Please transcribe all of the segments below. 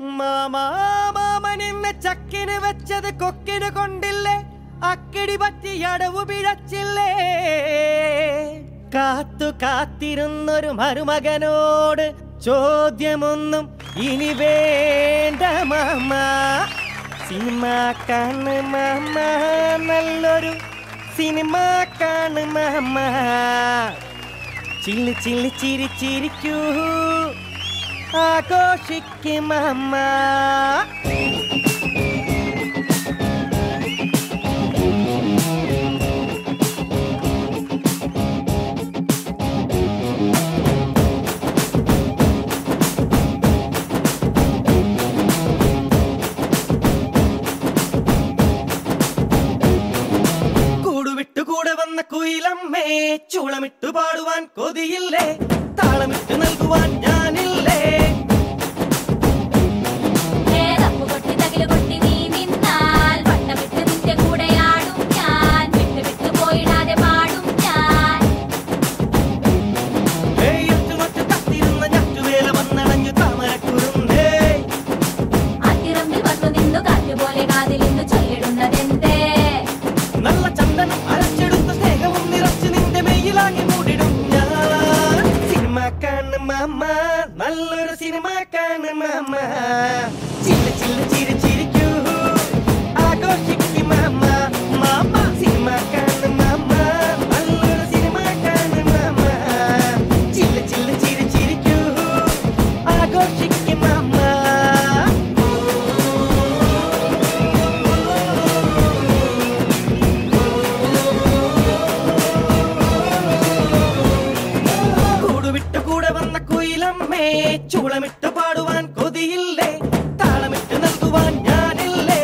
മാമാ മാമനിന്ന് ചക്കിന് വെച്ചത് കൊക്കിന് കൊണ്ടില്ലേ? അക്കിടി പറ്റി അടവു പിഴച്ചില്ലേ? കാത്തു കാത്തിരുന്നൊരു മരുമകനോട് ചോദ്യമൊന്നും ഇനി വേണ്ട മാമ. സിനിമ കാണ് മാമ. നല്ലൊരു സിനിമ കാണ് മാമ. ചില്ലി ചില്ലി ചിരി ചിരിക്കൂ. ആഘോഷിക്കും മാമ കൂടുവിട്ടു കൂടെ വന്ന കുയിലമ്മേ ചൂളമിട്ടു പാടുവാൻ കൊതിയില്ലേ? നല്ലൊരു സിനിമ കാണും മാമ ചില്ല ചില്ല ചിരി ചിരിക്കൂ. ആഘോഷിക്കും മാമ. ചൂളമിട്ട് പാടുവാൻ കൊതിയില്ലേ? താളമിട്ട് നൽകുവാൻ ഞാനില്ലേ?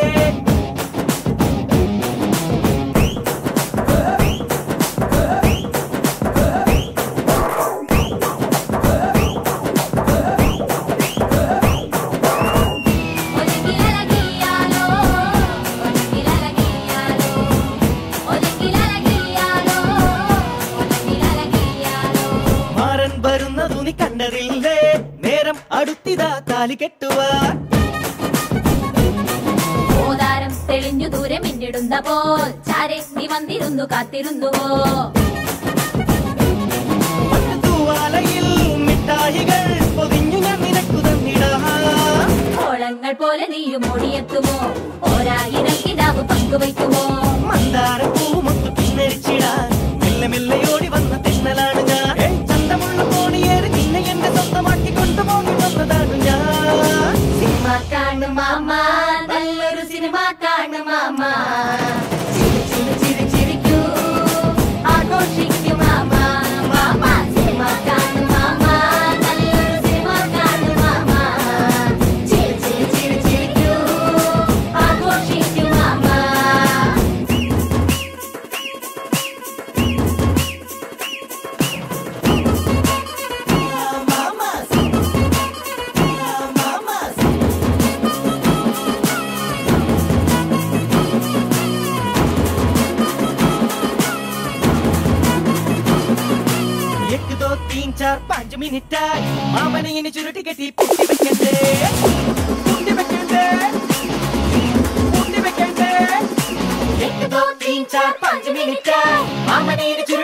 വരുന്നതു നീ കണ്ടതില്ലേ? അടുത്തിതാ താലി കെട്ടുവാൻ. ഓതാരം തെളിഞ്ഞു ദൂരെ മിന്നിടുന്ന പോൽ. ചാരെ നീ വന്നിരുന്നു കാത്തിരുന്നുവോ? തൂവാലയിൽ മിഠായികൾ പൊതിഞ്ഞു ഞാൻ നിനക്കു തന്നിടാ. ഓളങ്ങൾ പോലെ നീയും ഓടിയെത്തുമോ? ഓരായിരം കിടാവ് പങ്കുവയ്ക്കുമോ? മന്ദാര കാണു ಪಂಚಮಿ ನಿಟ್ಟಾಯ್ ಮಾಮನೆಯನ್ನು ಚುರುಟಿ ಗತಿ ಪುಟ್ಟಿ ಬೇಕಂತೆ ಪುಟ್ಟಿ ಬೇಕಂತೆ ಪುಟ್ಟಿ ಬೇಕಂತೆ ಎಂಟು ದೋ ತೀನ್ ಚಾರ್ ಪಂಚಮಿ ನಿಟ್ಟಾಯ್ ಮಾಮನೆಯನ್ನು ಚುರುಟಿ